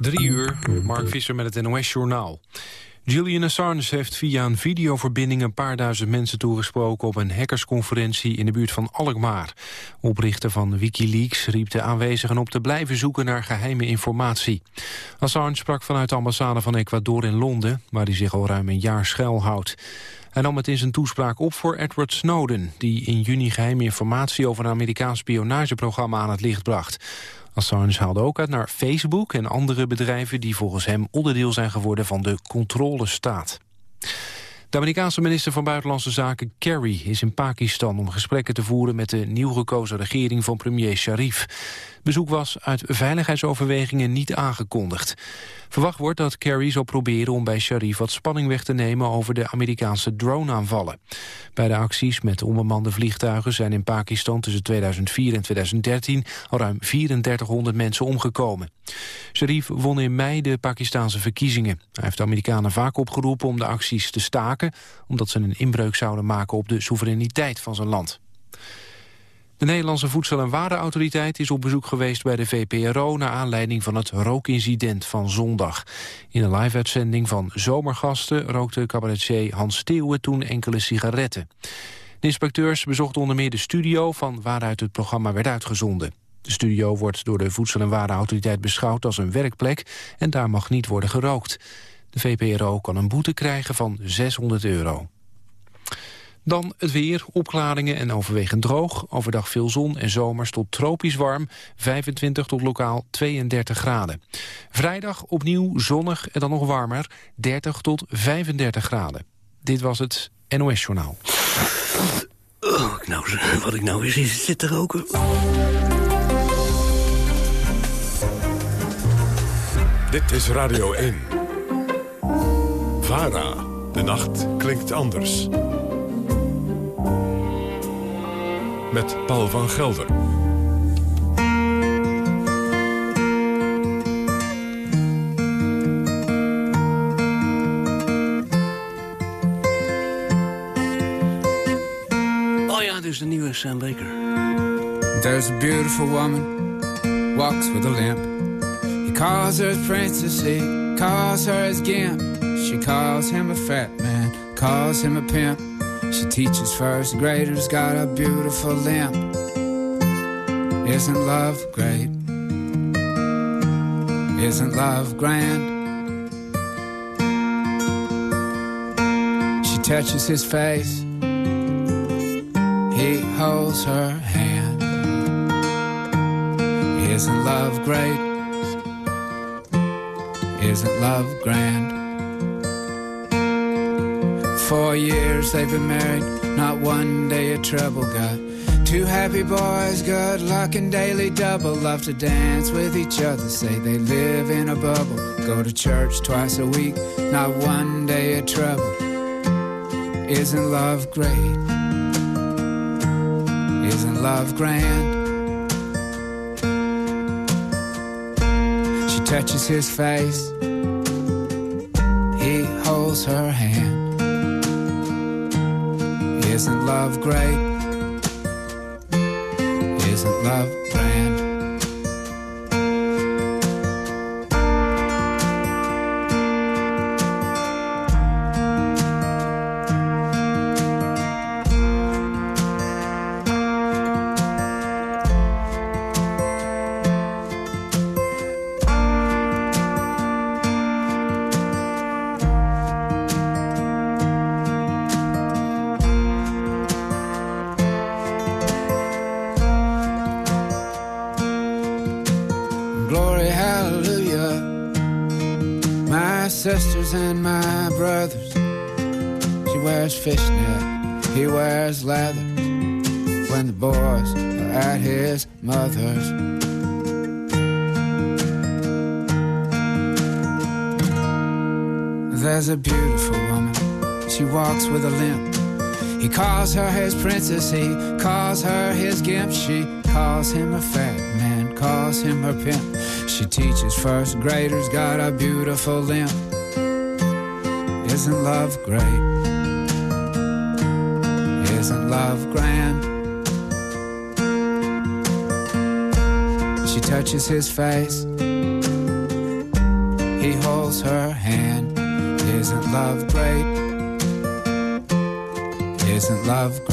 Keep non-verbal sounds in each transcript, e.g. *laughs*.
Drie uur, Mark Visser met het NOS-journaal. Julian Assange heeft via een videoverbinding een paar duizend mensen toegesproken op een hackersconferentie in de buurt van Alkmaar. Oprichter van Wikileaks riep de aanwezigen op te blijven zoeken naar geheime informatie. Assange sprak vanuit de ambassade van Ecuador in Londen, waar hij zich al ruim een jaar schuilhoudt. Hij nam het in zijn toespraak op voor Edward Snowden... die in juni geheime informatie over een Amerikaans spionageprogramma aan het licht bracht. Assange haalde ook uit naar Facebook en andere bedrijven... die volgens hem onderdeel zijn geworden van de controlestaat. De Amerikaanse minister van Buitenlandse Zaken Kerry is in Pakistan om gesprekken te voeren met de nieuw gekozen regering van premier Sharif. Bezoek was uit veiligheidsoverwegingen niet aangekondigd. Verwacht wordt dat Kerry zal proberen om bij Sharif wat spanning weg te nemen over de Amerikaanse drone-aanvallen. Bij de acties met onbemande vliegtuigen zijn in Pakistan tussen 2004 en 2013 al ruim 3400 mensen omgekomen. Sharif won in mei de Pakistanse verkiezingen. Hij heeft de Amerikanen vaak opgeroepen om de acties te staken, omdat ze een inbreuk zouden maken op de soevereiniteit van zijn land. De Nederlandse Voedsel- en Warenautoriteit is op bezoek geweest bij de VPRO... naar aanleiding van het rookincident van zondag. In een live-uitzending van Zomergasten rookte cabaretier Hans Steeuwen toen enkele sigaretten. De inspecteurs bezochten onder meer de studio van waaruit het programma werd uitgezonden. De studio wordt door de Voedsel- en Warenautoriteit beschouwd als een werkplek... en daar mag niet worden gerookt. De VPRO kan een boete krijgen van 600 euro. Dan het weer, opklaringen en overwegend droog. Overdag veel zon en zomers tot tropisch warm. 25 tot lokaal 32 graden. Vrijdag opnieuw zonnig en dan nog warmer. 30 tot 35 graden. Dit was het NOS Journaal. Oh, nou, wat ik nou eens zit te roken. Dit is Radio 1. VARA. De nacht klinkt anders. Met Paul van Gelder. Oh ja, dit is de nieuwe Sam Baker. There's a beautiful woman, walks with a limp. He calls her his princess, he calls her his gimp. She calls him a fat man, calls him a pimp. She teaches first graders, got a beautiful limp. Isn't love great? Isn't love grand? She touches his face, he holds her hand. Isn't love great? Isn't love grand? Four years they've been married, not one day of trouble. Got two happy boys, good luck and daily double. Love to dance with each other, say they live in a bubble. Go to church twice a week, not one day of trouble. Isn't love great? Isn't love grand? She touches his face, he holds her hand. Isn't love great? Isn't love with a limp. He calls her his princess, he calls her his gimp. She calls him a fat man, calls him her pimp. She teaches first graders, got a beautiful limp. Isn't love great? Isn't love grand? She touches his face, he holds her hand. Isn't love love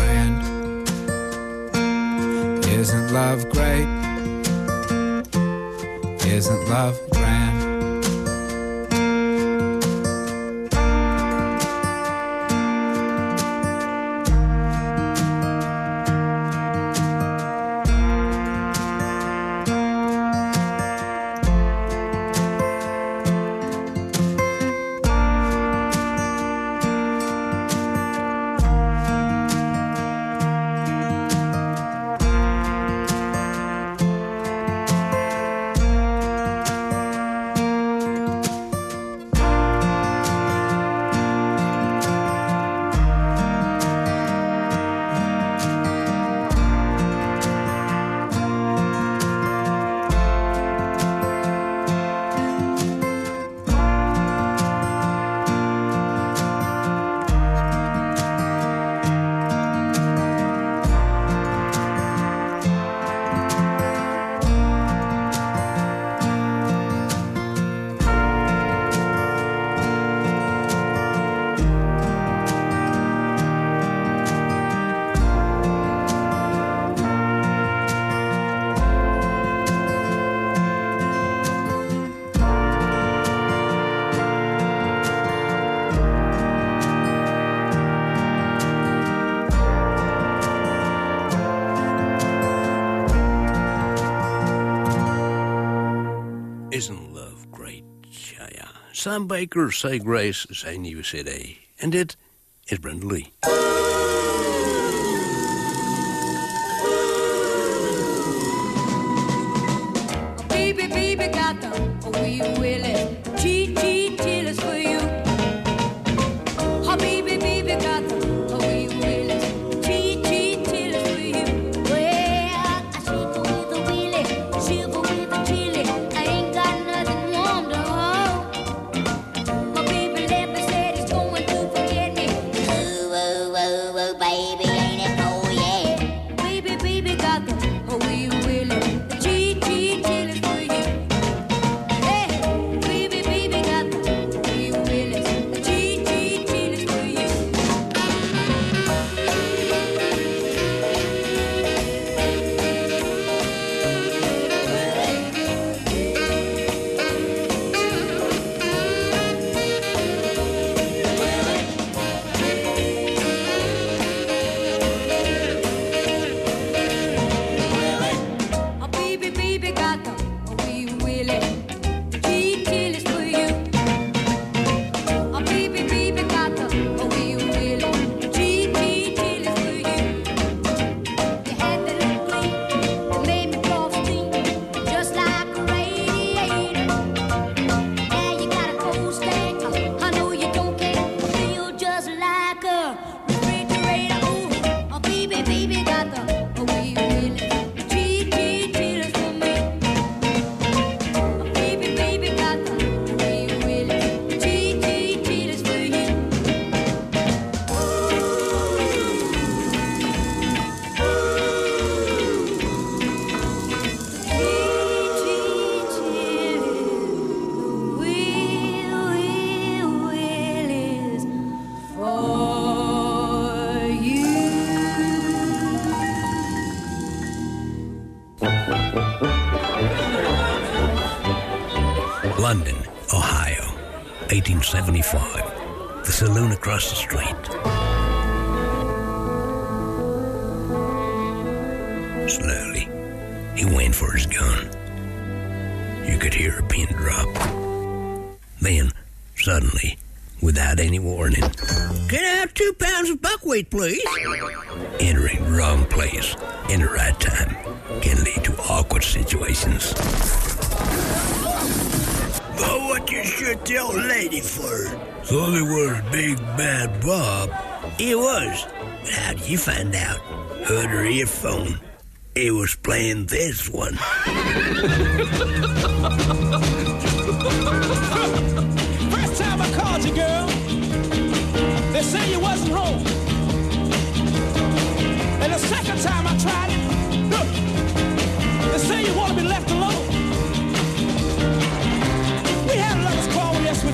Sam Baker, Say Grace, zijn nieuwe cd. En dit is Brenda Lee. 1875. The saloon across the street. Slowly, he went for his gun. You could hear a pin drop. Then, suddenly, without any warning, Can I have two pounds of buckwheat, please? entering the wrong place in the right time can lead to awkward situations. What you should lady for? It. So there was Big Bad Bob. He was. But how did you find out? Heard her earphone. He was playing this one. First time I called you, girl, they say you wasn't home. And the second time I tried it,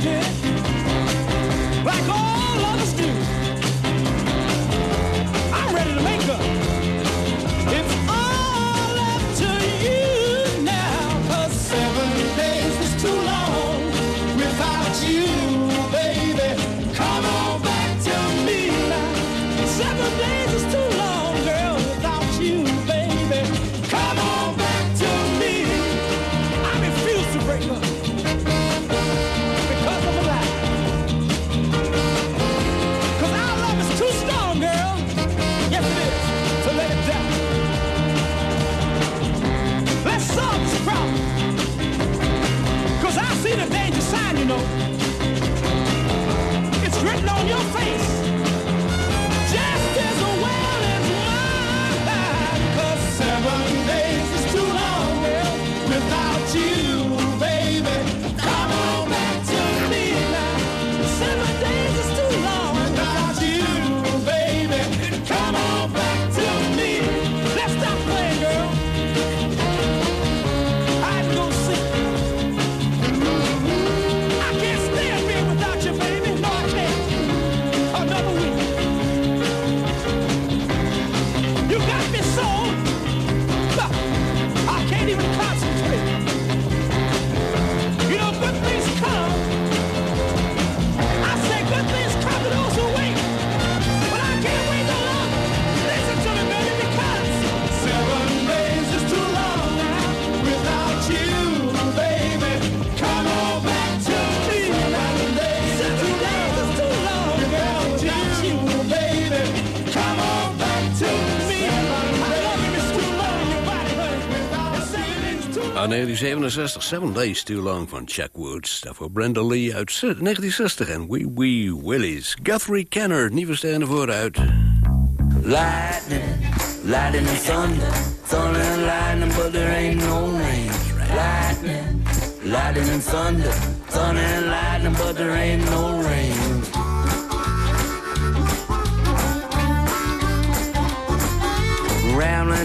they 1967, Seven Days Too Long van Chuck Woods. Daarvoor Brenda Lee uit 1960 en Wee Wee Willies. Guthrie Kenner, nieuwe sterren vooruit. Lightning, lightning and thunder, thunder and lightning, but there ain't no rain. Lightning, lightning and thunder, thunder and lightning, but there ain't no rain.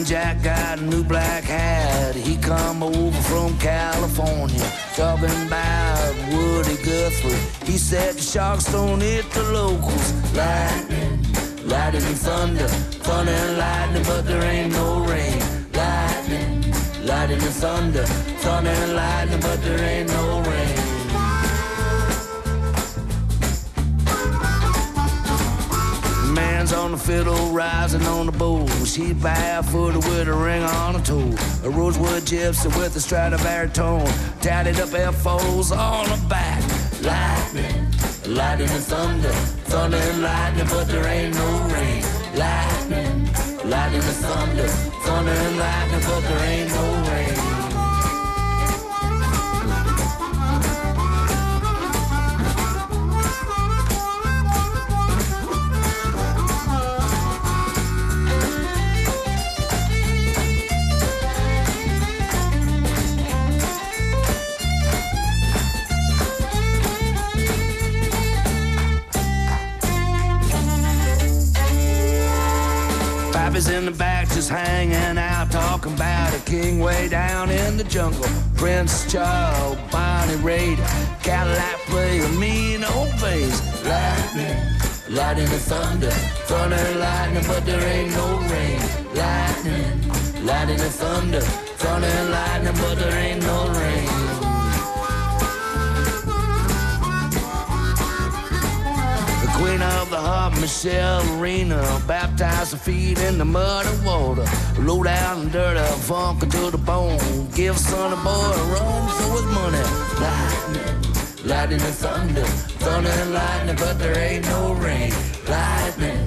Jack got a new black hat. He come over from California, talking about Woody Guthrie. He said the sharks don't hit the locals. Lightning, lightning and thunder, thunder and lightning, but there ain't no rain. Lightning, lightning and thunder, thunder and lightning, but there ain't no rain. Man's on the fiddle, rising on the bow. She's barefooted with a ring on her toe. A rosewood gypsy with a Stradivarius tone. Tatted up F-O's on her back. Lightning, lightning and thunder. Thunder and lightning, but there ain't no rain. Lightning, lightning and thunder. Thunder and lightning, but there ain't no rain. Jungle. Prince Charles, Bonnie Raider, Cadillac play a mean old bass. Lightning, lightning and thunder, thunder and lightning, but there ain't no rain. Lightning, lightning and thunder, thunder and lightning, but there ain't no rain. Queen of the harp, Michelle Arena, baptized her feet in the mud and water. Low down and dirty, funk to the bone. Give son a boy a run for his money. Lightning, lightning and thunder, thunder and lightning, but there ain't no rain. Lightning,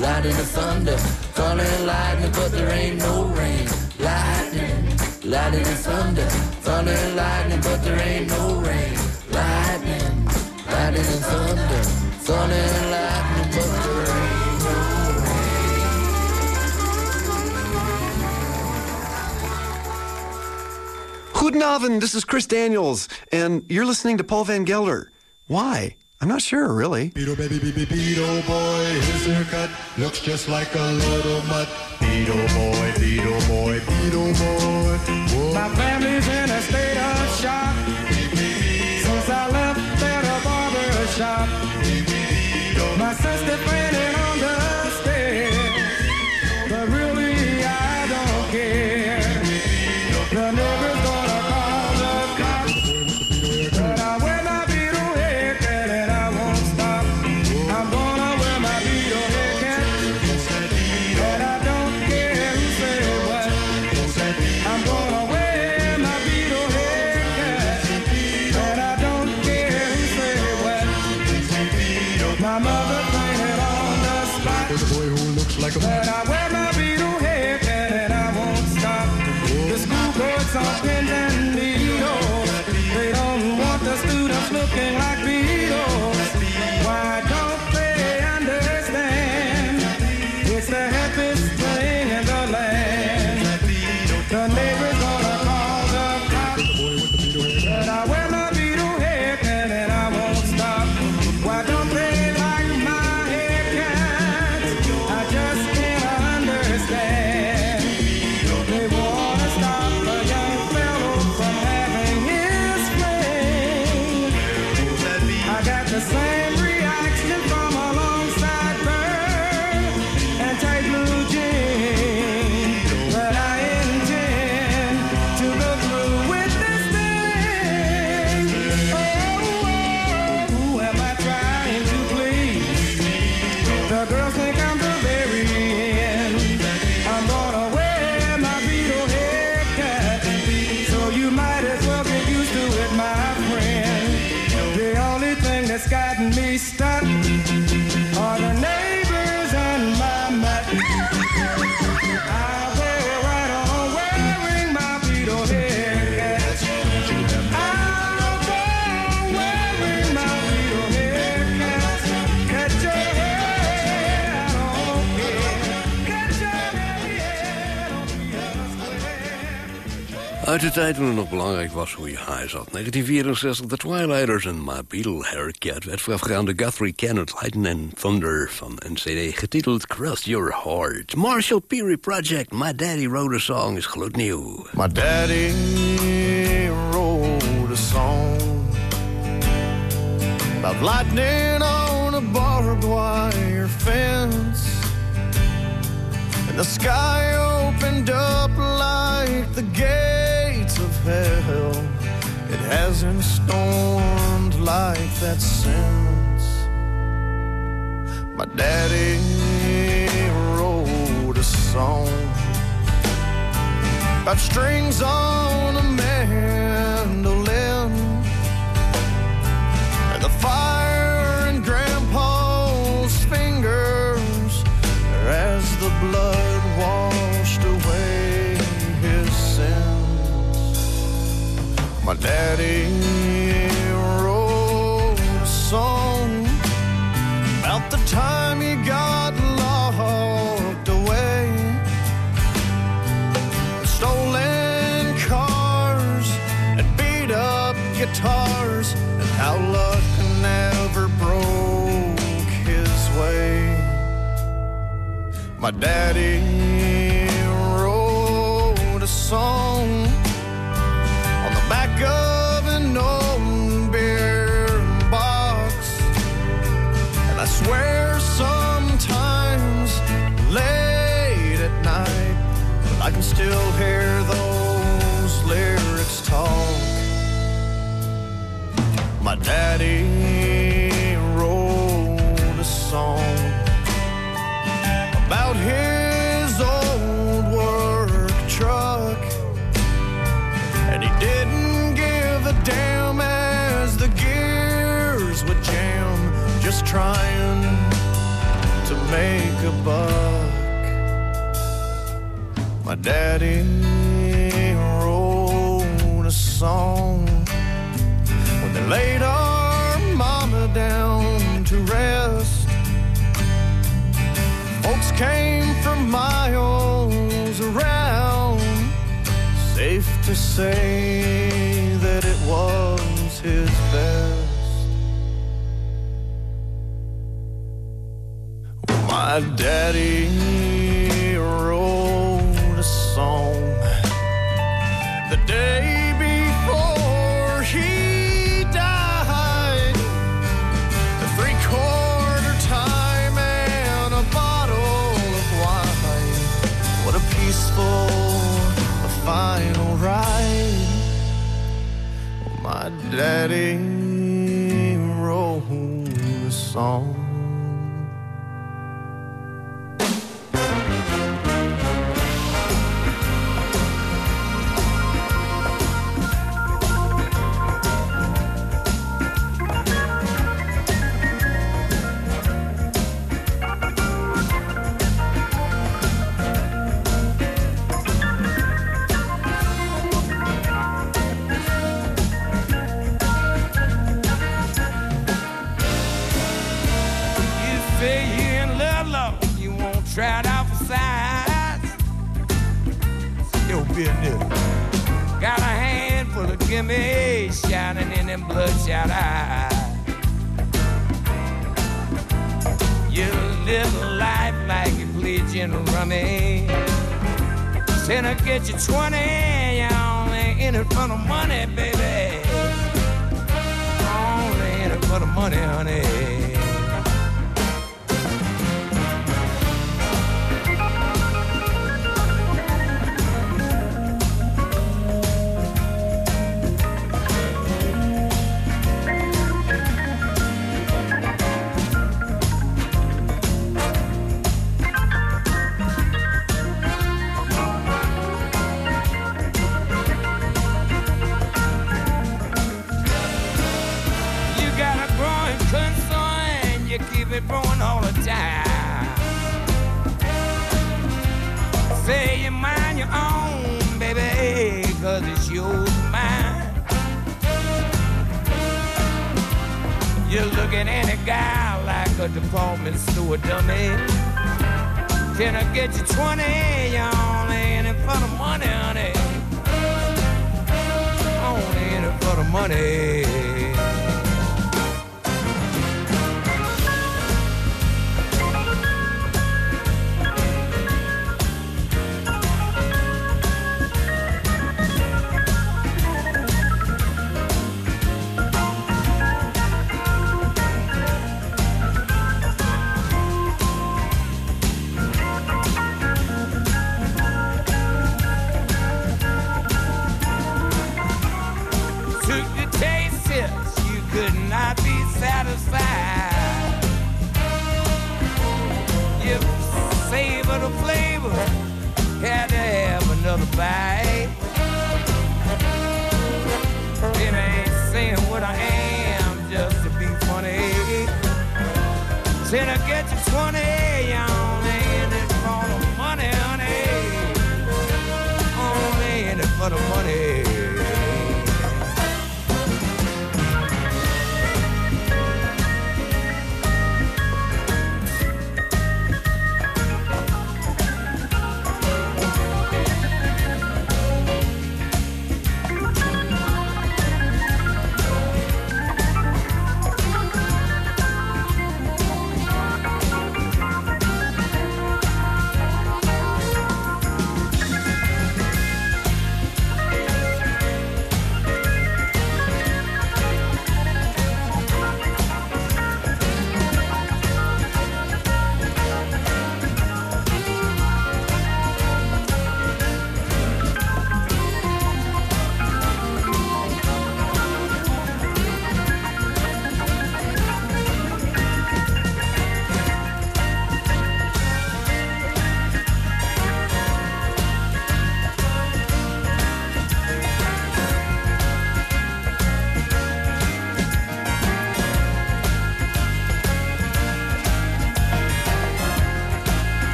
lightning and thunder, thunder and lightning, but there ain't no rain. Lightning, lightning and thunder, thunder and lightning, but there ain't no rain. Lightning, lightning and thunder, thunder and lightning, but there ain't no Goedenavond, this is Chris Daniels, and you're listening to Paul Van Gelder. Why? I'm not sure, really. Beetle baby baby Beetle boy, his haircut looks just like a little mutt. Beetle boy, Beetle boy, Beetle boy. Whoa. My family's in a state of shock since I left that boy like trust the friend. Ah! Uit de tijd toen het nog belangrijk was hoe je haar zat. 1964, The Twilighters en My Beatle Haircut... werd voorafgegaan door Guthrie Kenneth, Lightning and Thunder... van een cd getiteld Cross Your Heart. Marshall Peary Project, My Daddy Wrote a Song, is gloednieuw. My daddy wrote a song about lightning on a barbed wire fence. And the sky opened up like the gates of hell. It hasn't stormed like that since. My daddy wrote a song about strings on a mandolin and the fire my daddy wrote a song about the time he got locked away. Stolen cars and beat up guitars and how luck never broke his way. My daddy wrote a song a buck. My daddy wrote a song when they laid our mama down to rest. Folks came from miles around, safe to say that it was My daddy wrote a song the day before he died. A three quarter time and a bottle of wine. What a peaceful final ride. My daddy wrote a song. Bloodshot eyes. You live a life like you play gin rummy. I get you 20, you only in it for the money, baby. Only in it for the money, honey. Cause it's yours mine. You look at a guy like a department store dummy. Can I get you 20? You only in it for the money, honey. Only in it for the money.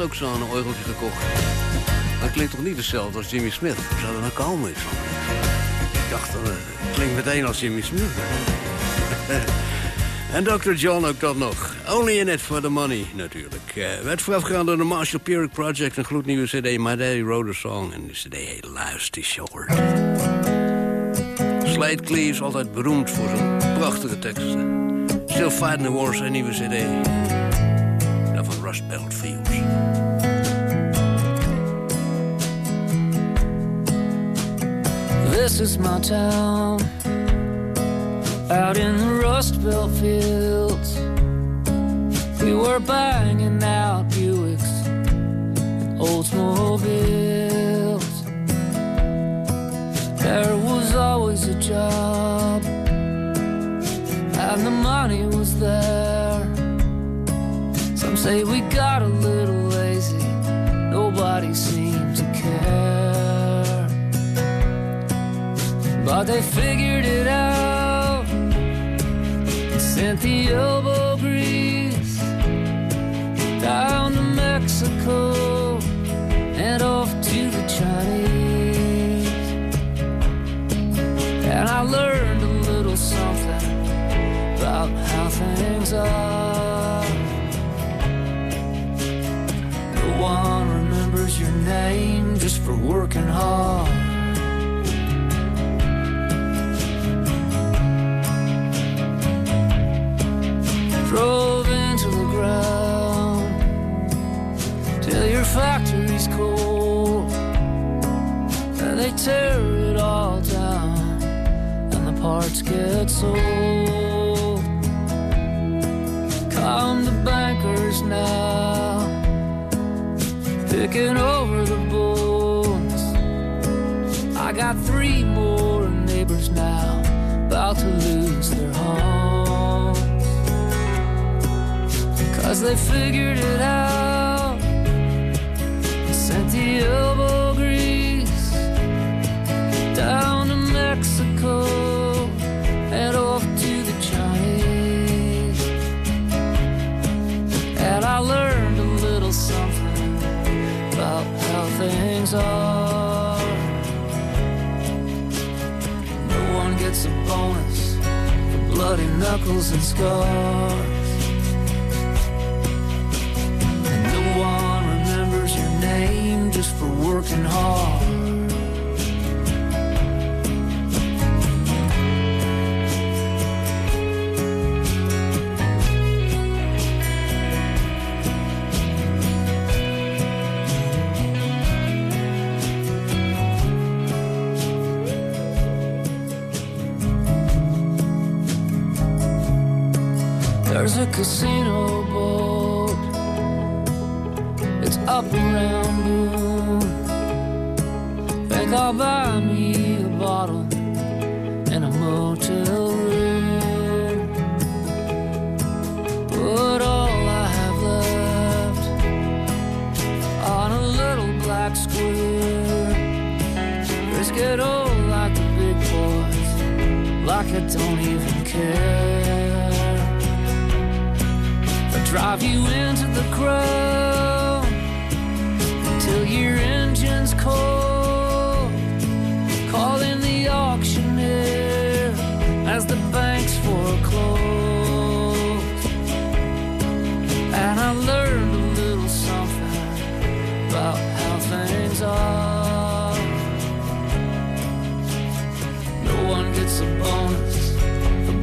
Ook zo'n orgeltje gekocht. Dat klinkt toch niet hetzelfde als Jimmy Smith? Zou dat nou komen? is van? Ik dacht, dat het klinkt meteen als Jimmy Smith. *laughs* en Dr. John ook dat nog. Only in it for the money, natuurlijk. Eh werd voorafgegaan door de Marshall Pyrrhic Project... een gloednieuwe cd, My Daddy Wrote a Song. En de cd heet Luister Short. Slade Cleaves, altijd beroemd voor zijn prachtige teksten. Still Fighting the Wars, een nieuwe cd. This is my town, out in the Rust Belt fields. We were banging out Buicks Oldsmobiles. There was always a job, and the money was there. Some say we got a little lazy, nobody seemed But they figured it out and sent the elbow grease down to Mexico and off to the Chinese. And I learned a little something about how things are. No one remembers your name just for working hard. Drove into the ground till your factory's cold, and they tear it all down, and the parts get sold. Come the bankers now, picking over the bones. I got three more neighbors now, about to lose their homes. Cause they figured it out. Sent the elbow grease down to Mexico and off to the Chinese. And I learned a little something about how things are. No one gets a bonus for bloody knuckles and scars. Working hard. There's a casino like I don't even care. I drive you into the crowd till your engine's cold. Calling the auctioneer as the banks foreclose. And I learned a little something about how things are. No one gets a for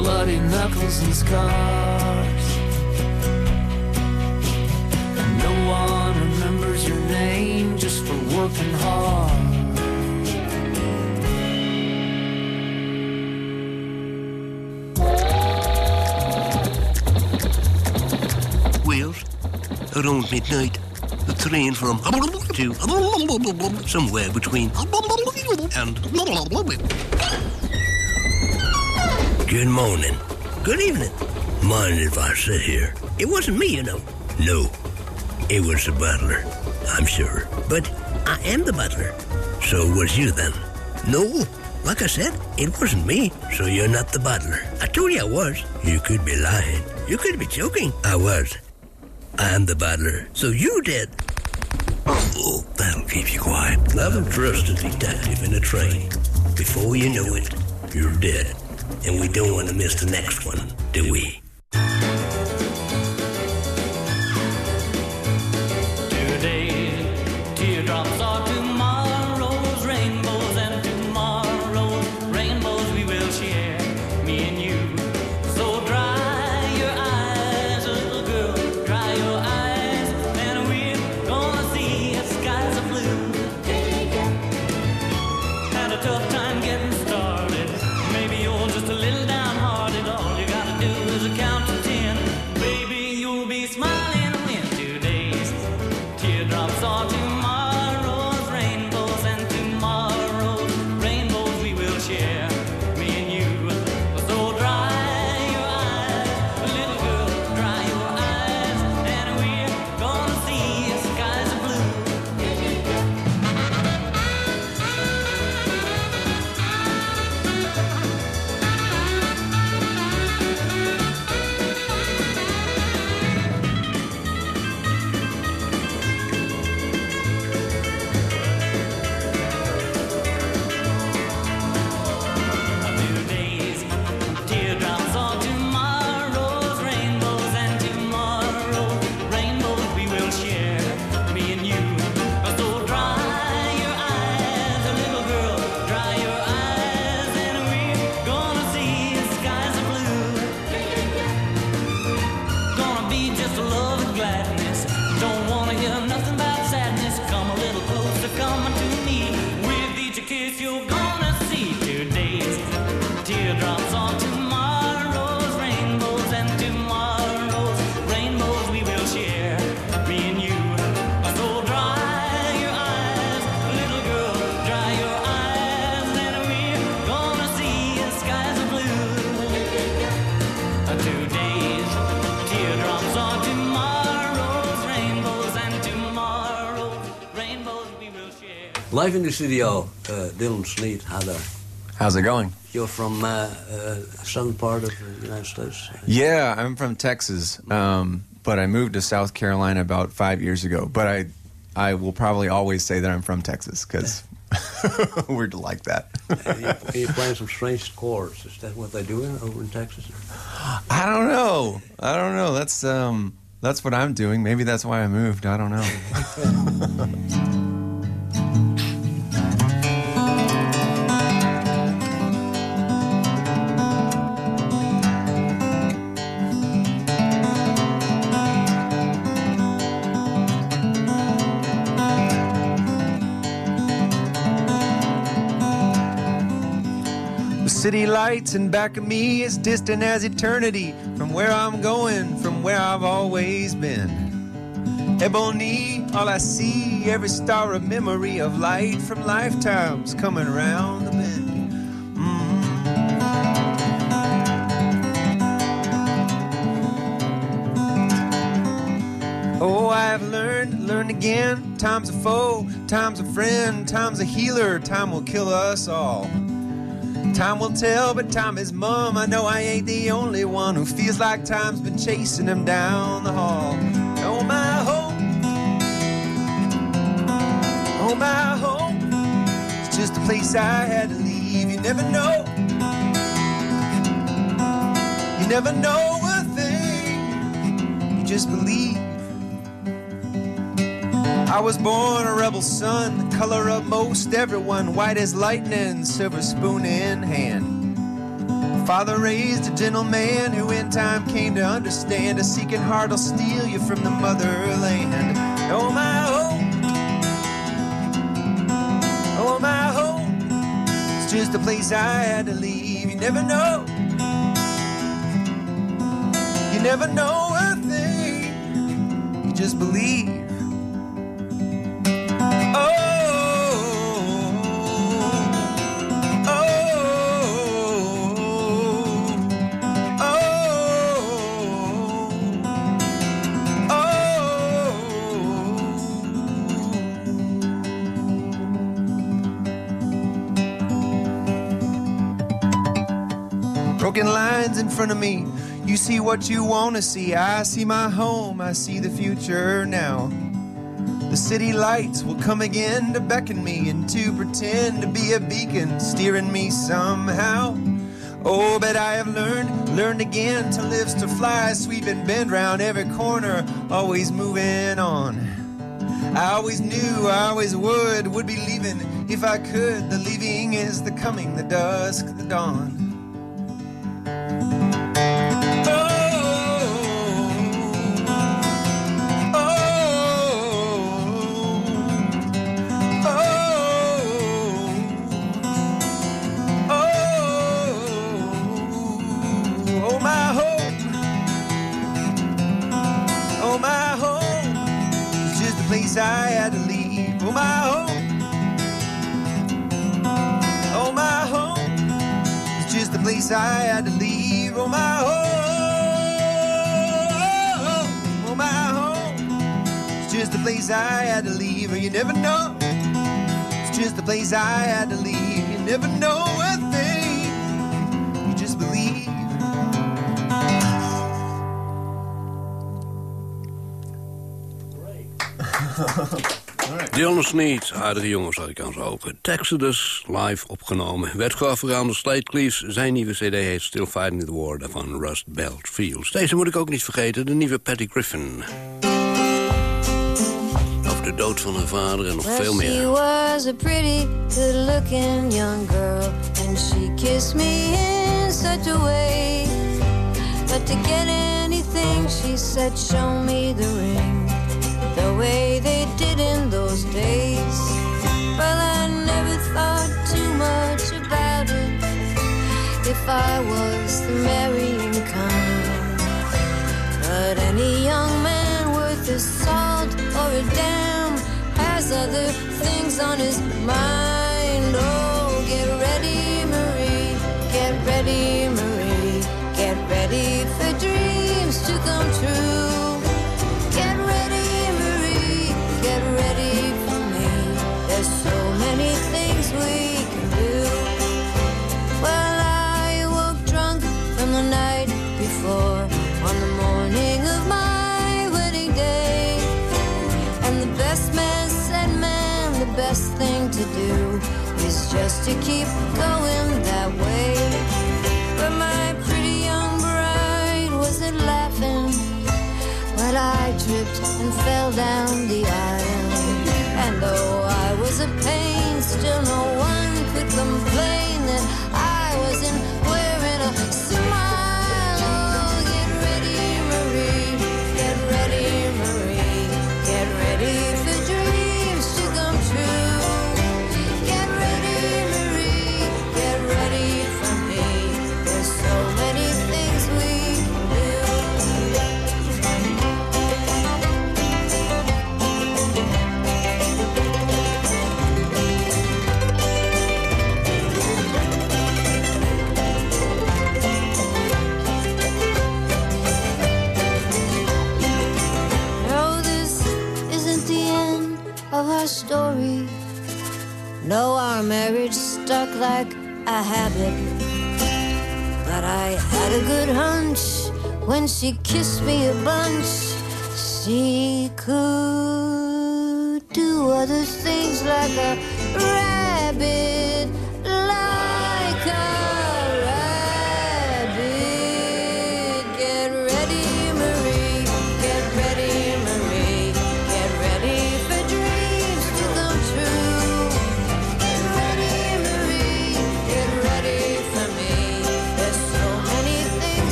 bloody knuckles and scars. And no one remembers your name just for working hard. Around midnight, the train from to somewhere between and. Good morning. Good evening. Mind if I sit here? It wasn't me, you know. No, it was the butler. I'm sure. But I am the butler. So was you then? No, like I said, it wasn't me. So you're not the butler. I told you I was. You could be lying. You could be joking. I was. I'm the butler. So you did. Oh, that'll keep you quiet. Never trust a detective in a train. Before you know it, you're dead. And we don't want to miss the next one, do we? Live in the studio, uh, Dylan Sneed. Hi there. How's it going? You're from uh, uh, southern part of the United States. Yeah, I'm from Texas, um, but I moved to South Carolina about five years ago. But I, I will probably always say that I'm from Texas because *laughs* we're like that. And you, *laughs* you're playing some strange chords. Is that what they're doing over in Texas? I don't know. I don't know. That's um, that's what I'm doing. Maybe that's why I moved. I don't know. *laughs* city lights and back of me is distant as eternity from where I'm going, from where I've always been. Ebony, all I see, every star a memory of light from lifetimes coming round the bend. Mm-hmm. Oh, I've learned, learned again. Time's a foe, time's a friend, time's a healer, time will kill us all. Time will tell, but time is mum. I know I ain't the only one who feels like time's been chasing him down the hall. Oh, my home. Oh, my home. It's just a place I had to leave. You never know. You never know a thing. You just believe. I was born a rebel son, the color of most everyone, white as lightning, silver spoon in hand. Father raised a gentleman who in time came to understand a seeking heart will steal you from the motherland. Oh, my home. Oh, my home. It's just a place I had to leave. You never know. You never know a thing. You just believe. See what you want to see. I see my home. I see the future now. The city lights will come again to beckon me and to pretend to be a beacon, steering me somehow. Oh, but I have learned, learned again to live, to fly, sweep and bend round every corner, always moving on. I always knew, I always would, would be leaving if I could. The leaving is the coming, the dusk, the dawn. I had to leave. Oh, you never know. It's just a place I had to leave. You never know a thing. You just believe. *laughs* Dylan Sneed, aardige jongens had ik aan zijn ogen. Texas live opgenomen. Werd aan de Slate Cleaves. Zijn nieuwe cd heet Still Fighting the War van Rust Belt Fields. Deze moet ik ook niet vergeten, de nieuwe Patty Griffin. De dood van haar vader en nog veel Well, She was a pretty, good-looking young girl, and she kissed me in such a way. But to get anything, she said, "Show me the ring," the way they did in those days. Well, I never thought too much about it. If I was the marrying kind. But any young man worth his salt or a damn has other things on his mind. Oh, get ready, Marie. Get ready, to keep going that way. But my pretty young bride wasn't laughing I tripped and fell down the aisle. And though I was a pain, kissed me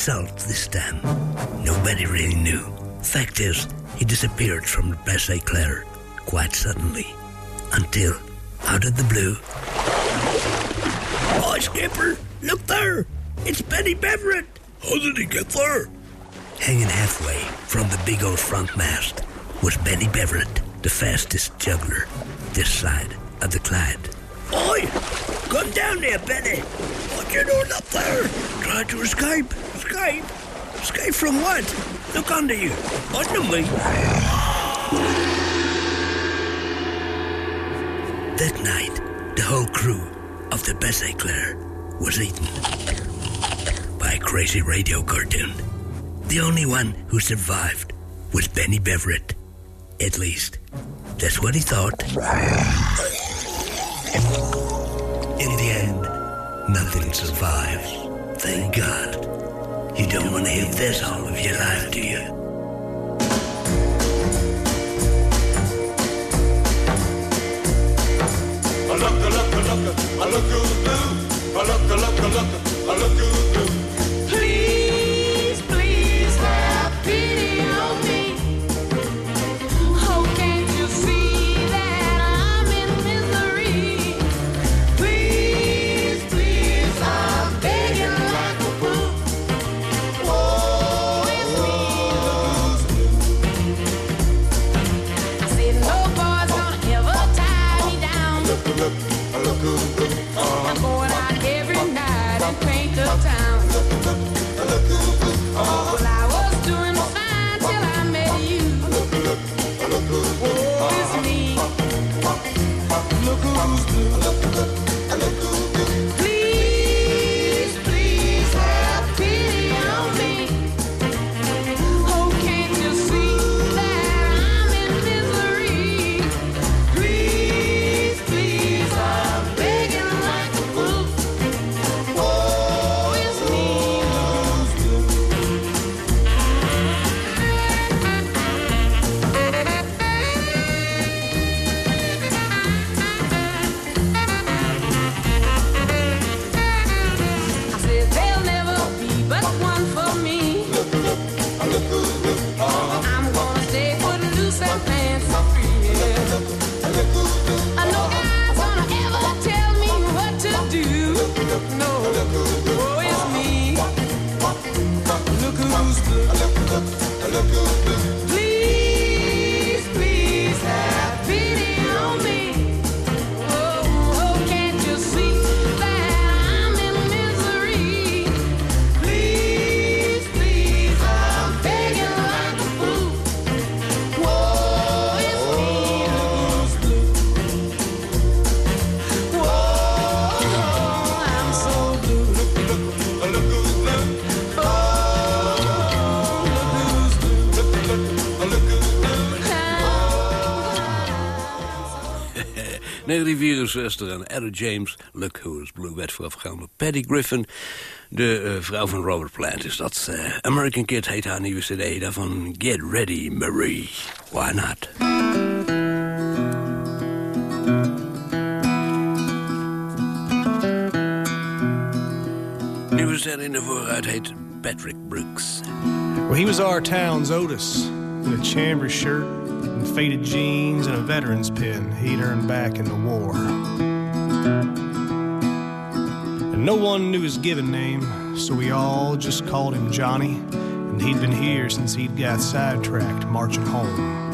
insult this time? Nobody really knew. Fact is, he disappeared from the Place Claire quite suddenly. Until, out of the blue. Oh, Skipper! Look there! It's Benny Beverett! How did he get there? Hanging halfway from the big old front mast was Benny Beverett, the fastest juggler this side of the Clyde. Oi! Come down there, Benny! What you doing up there? Trying to escape? Escape? Escape from what? Look under you. Under me. That night, the whole crew of the Bess Eclair was eaten by a crazy radio cartoon. The only one who survived was Benny Beverett. At least, that's what he thought. In the end, nothing survives. Thank God. You don't want to hear this all of your life, do you? A look, a look, a look, a look, a look, a look, a look, a look, Please, 1964 en Etta James, Look Who's Blue, werd voorafgegaan Patty Griffin. De eh, vrouw van Robert Plant is dat. eh, American Kid heet haar nieuwe cd. Daarvan Get Ready, Marie. Why not? Nieuwe cd in de vooruit heet Patrick Brooks. Well, he was our town's Otis in a chamber shirt and faded jeans and a veteran's pin he'd earned back in the war. And no one knew his given name, so we all just called him Johnny. And he'd been here since he'd got sidetracked marching home.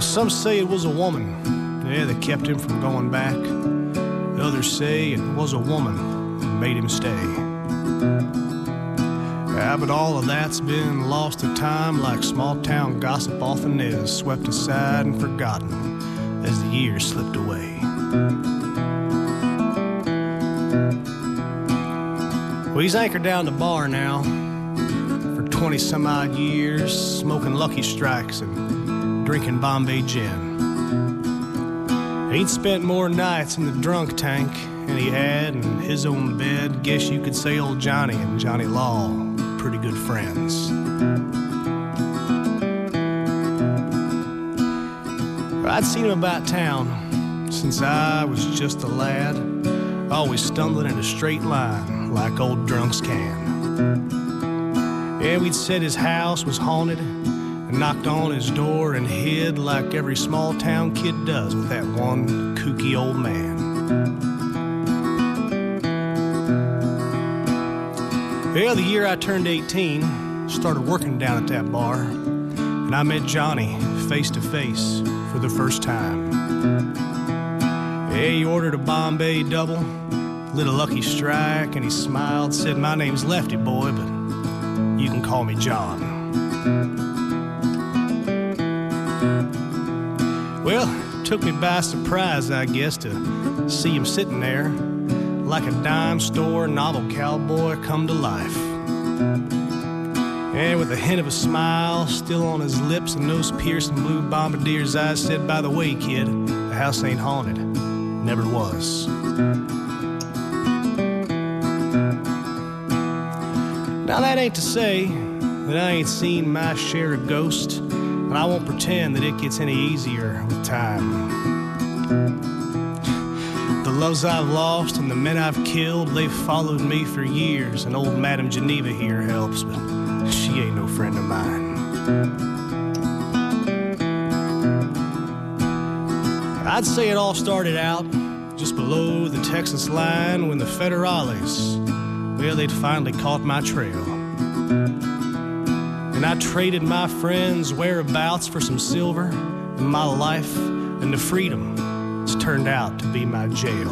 Some say it was a woman, yeah, that kept him from going back. Others say it was a woman that made him stay. Yeah, but all of that's been lost to time like small town gossip often is, swept aside and forgotten as the years slipped away. Well, he's anchored down the bar now for 20 some odd years, smoking Lucky Strikes and drinking Bombay gin. He'd spent more nights in the drunk tank than he had in his own bed. Guess you could say old Johnny and Johnny Law pretty good friends. I'd seen him about town since I was just a lad, always stumbling in a straight line like old drunks can. Yeah, we'd said his house was haunted and knocked on his door and hid like every small town kid does with that one kooky old man. Well, the year I turned 18, started working down at that bar, and I met Johnny face to face for the first time. Yeah, he ordered a Bombay double, lit a lucky strike, and he smiled, said, My name's Lefty Boy, but you can call me John. Well, took me by surprise, I guess, to see him sitting there like a dime store novel cowboy come to life. And with a hint of a smile still on his lips and those piercing blue bombardier's eyes, said, By the way, kid, the house ain't haunted. Never was. Now, that ain't to say that I ain't seen my share of ghosts, and I won't pretend that it gets any easier with time. Loves I've lost and the men I've killed, they've followed me for years, and old Madame Geneva here helps, but she ain't no friend of mine. I'd say it all started out just below the Texas line when the Federales, well, they'd finally caught my trail. And I traded my friends' whereabouts for some silver and my life and the freedom turned out to be my jail.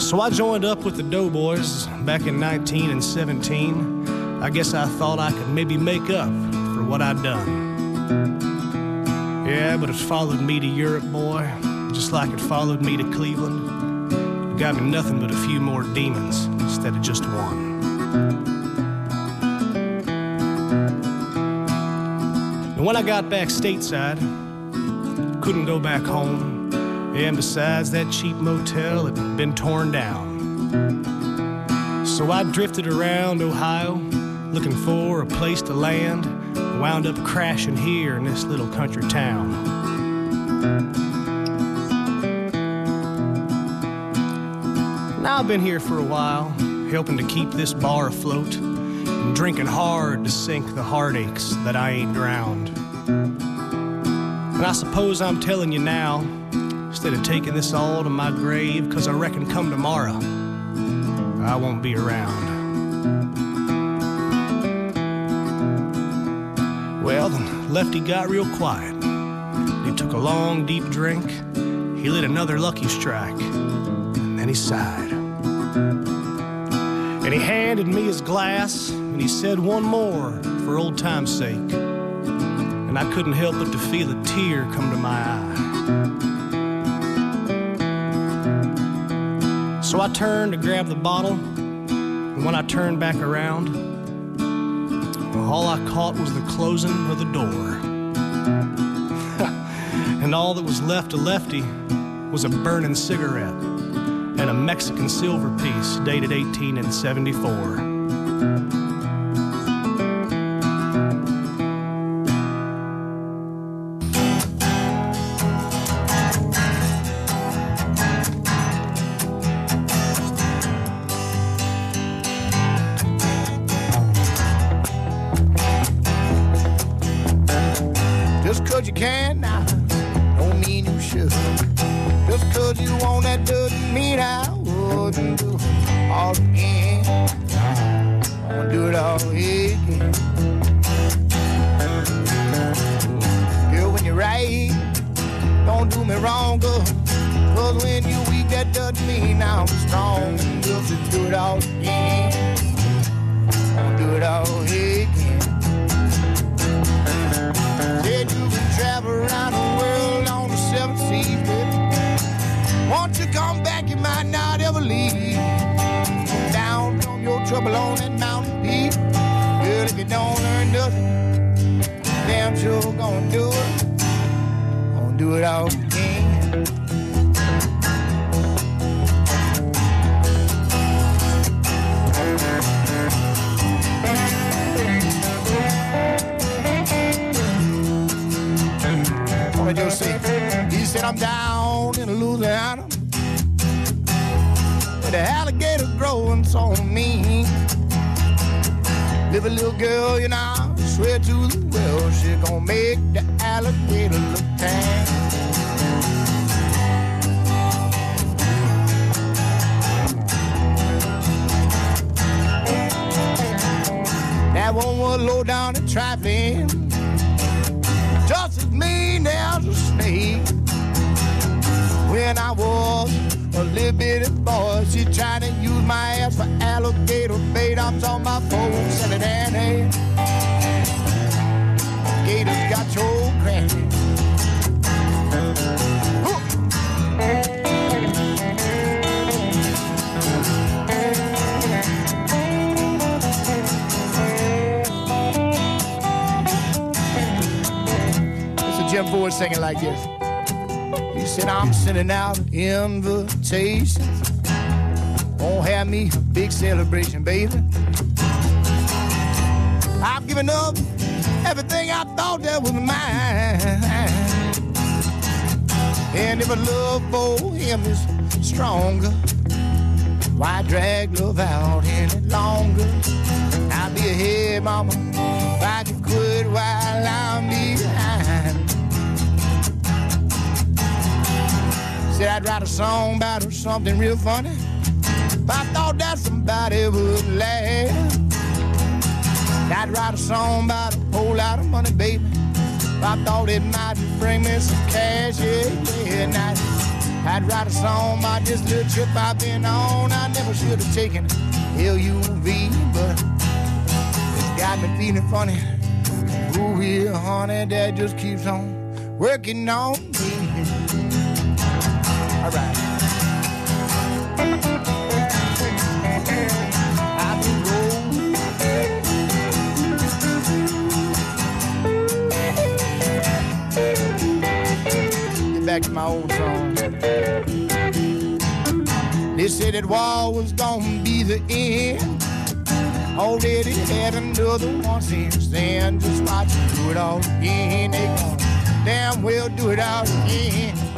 So I joined up with the Doughboys back in 19 and 17. I guess I thought I could maybe make up for what I'd done. Yeah, but it followed me to Europe, boy, just like it followed me to Cleveland. It got me nothing but a few more demons instead of just one. And when I got back stateside, couldn't go back home. And besides, that cheap motel had been torn down. So I drifted around Ohio looking for a place to land. Wound up crashing here in this little country town. Now I've been here for a while, helping to keep this bar afloat drinking hard to sink the heartaches that I ain't drowned. And I suppose I'm telling you now, instead of taking this all to my grave, because I reckon come tomorrow, I won't be around. Well, then Lefty got real quiet. He took a long, deep drink. He lit another lucky strike. And then he sighed. And he handed me his glass, and he said one more for old time's sake. And I couldn't help but to feel a tear come to my eye. So I turned to grab the bottle, and when I turned back around, all I caught was the closing of the door. *laughs* and all that was left of Lefty was a burning cigarette and a Mexican silver piece dated 1874. I'm down in Louisiana. Where the alligator growing so mean. Live a little girl, you know, swear to the world, she gonna make the alligator look tame. That one was low down in traffic just as mean as a snake. When I was a little bitty boy, she tried to use my ass for alligator bait. I'm talking about folks and hey. Gators got your a Jim Ford singing like this. He said, I'm sending out invitations. Won't have me a big celebration, baby. I've given up everything I thought that was mine. And if a love for him is stronger, why drag love out any longer? I'll be ahead, mama, if I can quit while I'm behind. Said I'd write a song about her, something real funny. If I thought that somebody would laugh. I'd write a song about a whole lot of money, baby. If I thought it might bring me some cash, yeah, yeah. And I'd, I'd write a song about this little trip I've been on. I never should have taken L-U-V, but it's got me feeling funny. Ooh, yeah, honey, that just keeps on working on me. Back to my old song. They said that war was gonna be the end. Already had another one since then. Just watch them do it all again. They gonna damn well do it all again.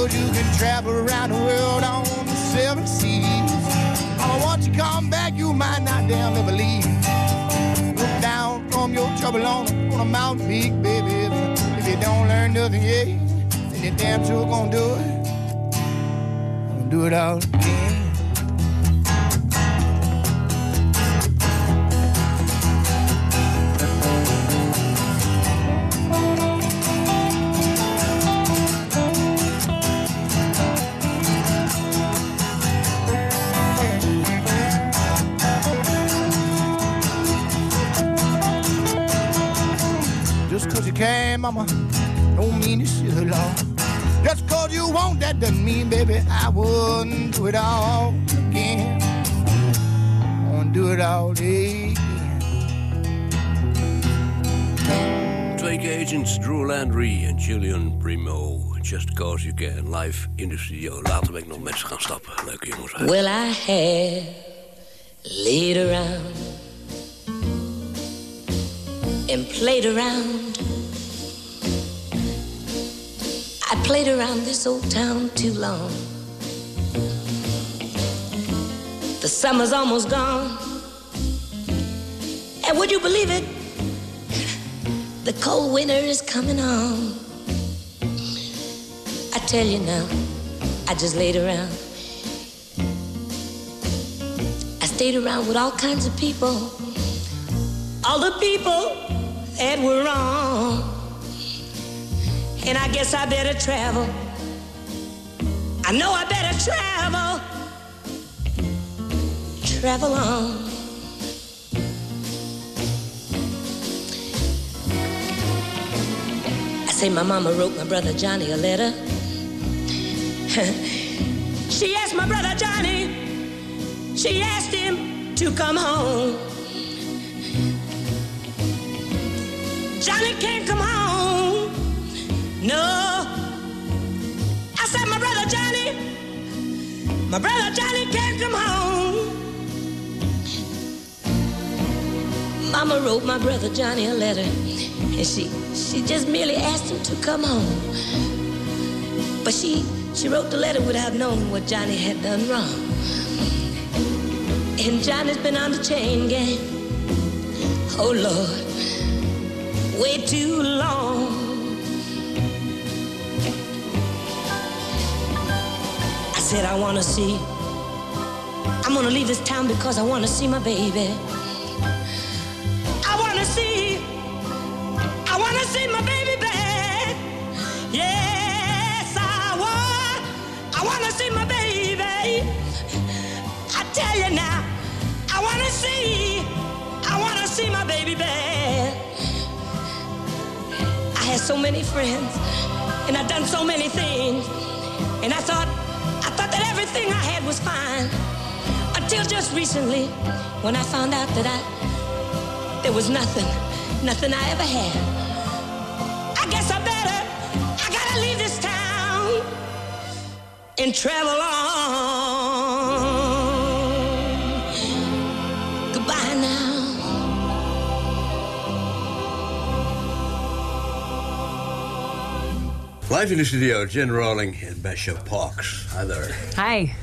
You can travel around the world on the seven seas. Oh, once you come back, you might not damn ever leave. Look down from your trouble on, on a mountain peak, baby. If, if you don't learn nothing yet, then you damn sure gonna do it. Gonna do it all again. Can, mama, don't mean should, Lord. Just cause you want that doesn't mean, baby, I wouldn't do it all again. I gonna do it all again. Twee agents, Drew Landry en Julian Primo. Just Cause You Can, live in de studio. Later ben ik nog met ze gaan stappen. Leuke jongens. Well, I have laid around and played around. I played around this old town too long. The summer's almost gone. And would you believe it? The cold winter is coming on. I tell you now, I just laid around. I stayed around with all kinds of people. All the people that were wrong. And I guess I better travel. I know I better travel. Travel on. I say my mama wrote my brother Johnny a letter. *laughs* she asked my brother Johnny, she asked him to come home. Johnny can't come home. No. I said, my brother Johnny, my brother Johnny can't come home. Mama wrote my brother Johnny a letter, and she she just merely asked him to come home. But she she wrote the letter without knowing what Johnny had done wrong. And Johnny's been on the chain gang. Oh Lord, way too long. Said I wanna see. I'm gonna leave this town because I wanna see my baby. I wanna see. I wanna see my baby back. Yes, I want. I wanna see my baby. I tell you now, I wanna see. I wanna see my baby back. I had so many friends, and I done so many things, and I thought, everything I had was fine, until just recently, when I found out that I, there was nothing, nothing I ever had. I guess I better, I gotta leave this town and travel on. Live in the studio, Jen Rowling and Bishop Parks. Hi there. Hi.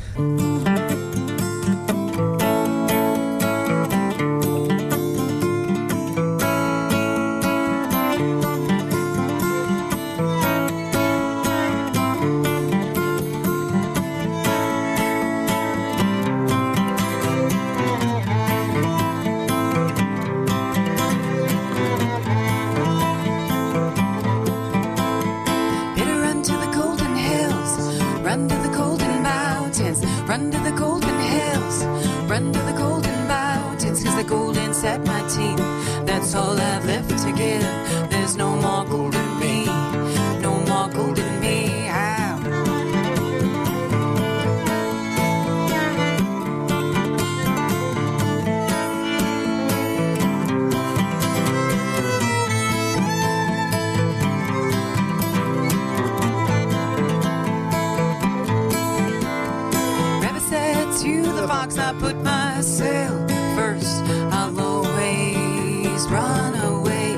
Fox, I put myself first. I'll always run away.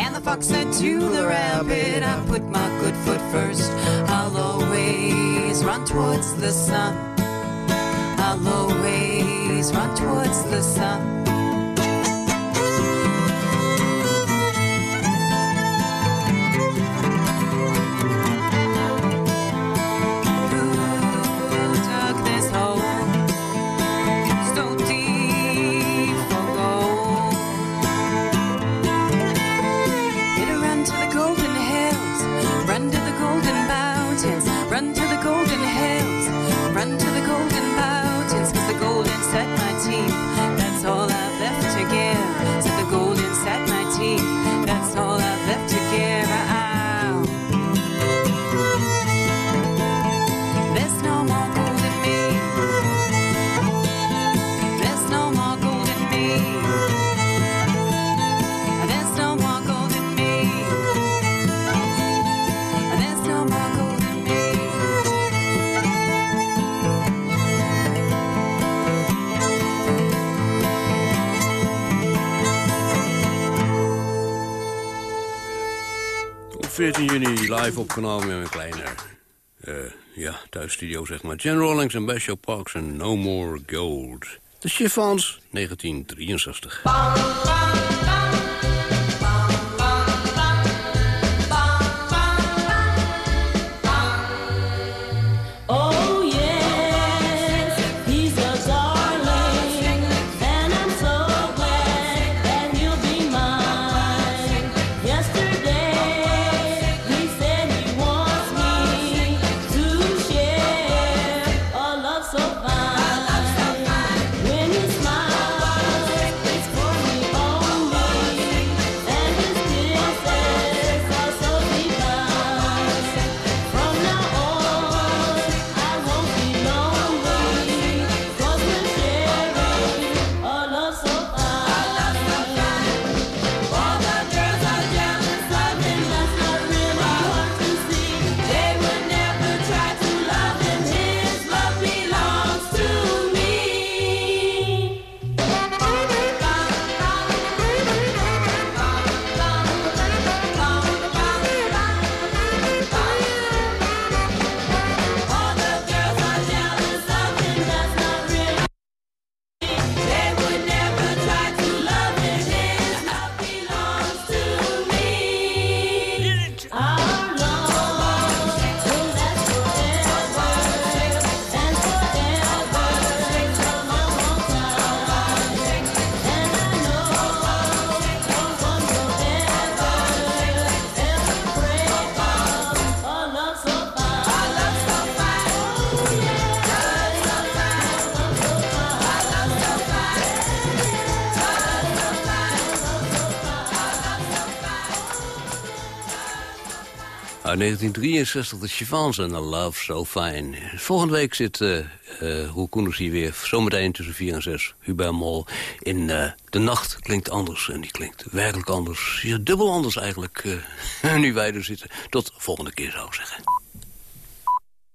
And the fox said to the rabbit, I put my good foot first. I'll always run towards the sun. I'll always run towards the sun. Set my teeth. 14 juni live opgenomen met een kleine... eh, ja, thuisstudio zeg maar. Jen Rawlings en Basho Parks en No More Gold. De Chiffons, 1963. 1963, de Chivans en A Love So Fine. Volgende week zit Koenders hier weer. Zometeen tussen 4 en 6. Hubert Mol. In eh, De Nacht klinkt anders. En die klinkt werkelijk anders. Ja, dubbel anders eigenlijk. *laughs* nu wij er zitten. Tot volgende keer zou ik zeggen.